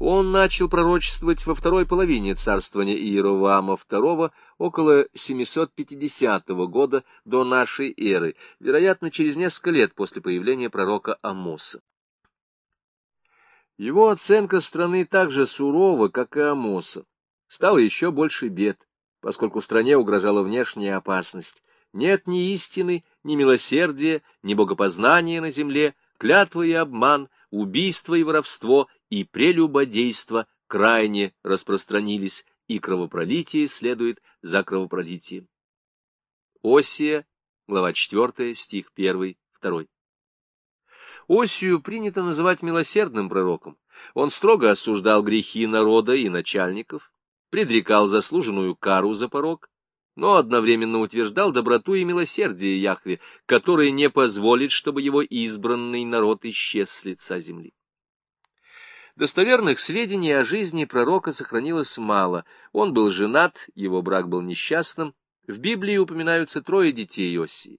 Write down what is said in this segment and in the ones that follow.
Он начал пророчествовать во второй половине царствования Иероваама II около 750 года до нашей эры, вероятно, через несколько лет после появления пророка Амоса. Его оценка страны так же сурова, как и Амоса. Стало еще больше бед, поскольку стране угрожала внешняя опасность. Нет ни истины, ни милосердия, ни богопознания на земле, клятва и обман, убийство и воровство и прелюбодейство крайне распространились, и кровопролитие следует за кровопролитием. Осия, глава 4, стих 1, 2. Осию принято называть милосердным пророком. Он строго осуждал грехи народа и начальников, предрекал заслуженную кару за порог, но одновременно утверждал доброту и милосердие Яхве, который не позволит, чтобы его избранный народ исчез с лица земли. Достоверных сведений о жизни пророка сохранилось мало. Он был женат, его брак был несчастным. В Библии упоминаются трое детей Иосии.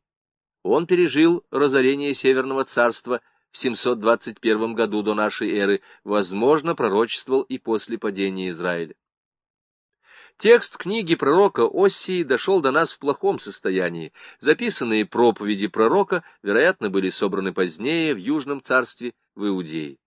Он пережил разорение Северного царства в 721 году до нашей эры, возможно, пророчествовал и после падения Израиля. Текст книги пророка Оссии дошел до нас в плохом состоянии. Записанные проповеди пророка, вероятно, были собраны позднее в Южном царстве в Иудее.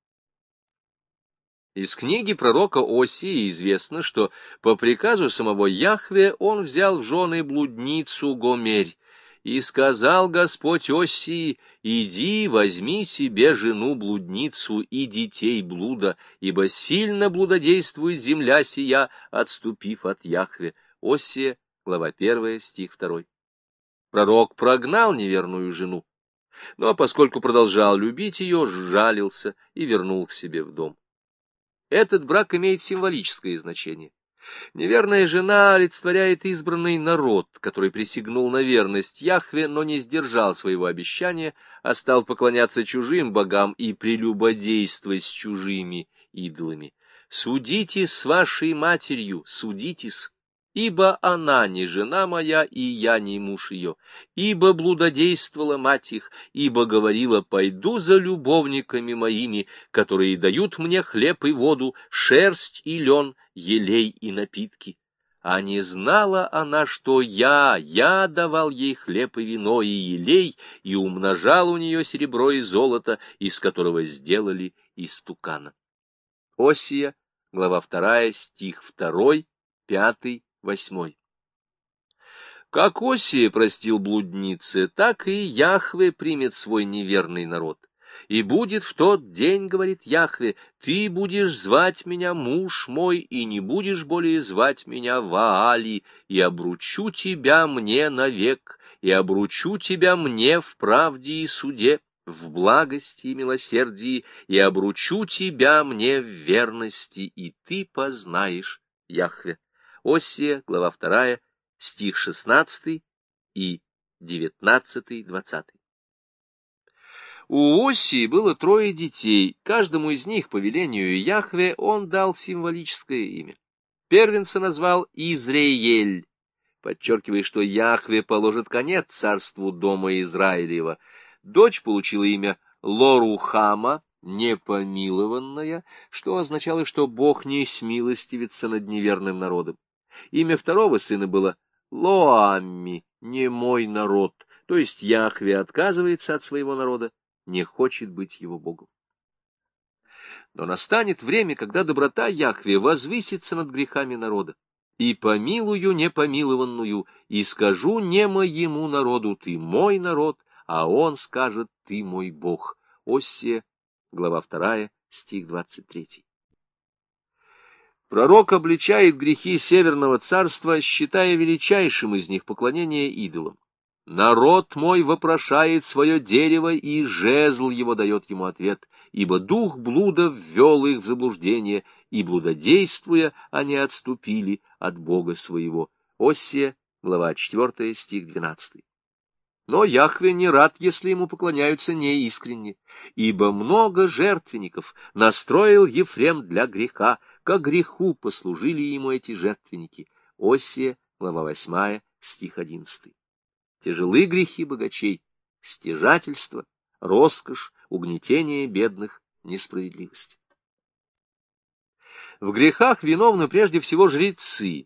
Из книги пророка Осии известно, что по приказу самого Яхве он взял в жены блудницу Гомерь, и сказал Господь Осии, «Иди, возьми себе жену-блудницу и детей блуда, ибо сильно блудодействует земля сия, отступив от Яхве». Осия, глава 1, стих 2. Пророк прогнал неверную жену, но поскольку продолжал любить ее, сжалился и вернул к себе в дом. Этот брак имеет символическое значение. Неверная жена олицетворяет избранный народ, который присягнул на верность Яхве, но не сдержал своего обещания, а стал поклоняться чужим богам и прелюбодействовать с чужими идолами. «Судите с вашей матерью, судитесь, ибо она не жена моя, и я не муж ее, ибо блудодействовала мать их, ибо говорила, пойду за любовниками моими, которые дают мне хлеб и воду, шерсть и лен, елей и напитки. А не знала она, что я, я давал ей хлеб и вино и елей, и умножал у нее серебро и золото, из которого сделали истукана. Осия, глава 2, стих 2, 5, Восьмой. Как Осия простил блуднице, так и Яхве примет свой неверный народ. И будет в тот день, говорит Яхве, ты будешь звать меня муж мой, и не будешь более звать меня Ваали, и обручу тебя мне навек, и обручу тебя мне в правде и суде, в благости и милосердии, и обручу тебя мне в верности, и ты познаешь Яхве. Осия, глава 2, стих 16 и 19-20. У Осии было трое детей, каждому из них по велению Яхве он дал символическое имя. Первенца назвал Израиль, подчеркивая, что Яхве положит конец царству дома Израилева. Дочь получила имя Лорухама, непомилованная, что означало, что Бог не смилостивится над неверным народом. Имя второго сына было Лоамми, не мой народ, то есть Яхве отказывается от своего народа, не хочет быть его Богом. Но настанет время, когда доброта Яхве возвысится над грехами народа. И помилую непомилованную, и скажу не моему народу, ты мой народ, а он скажет, ты мой Бог. Осия, глава 2, стих 23. Пророк обличает грехи Северного царства, считая величайшим из них поклонение идолам. «Народ мой вопрошает свое дерево, и жезл его дает ему ответ, ибо дух блуда ввел их в заблуждение, и, блудодействуя, они отступили от Бога своего». Осия, глава 4, стих 12. Но Яхве не рад, если ему поклоняются неискренне, ибо много жертвенников настроил Ефрем для греха, ко греху послужили ему эти жертвенники. Осия, глава 8, стих 11. Тяжелы грехи богачей, стяжательство, роскошь, угнетение бедных, несправедливость. В грехах виновны прежде всего жрецы,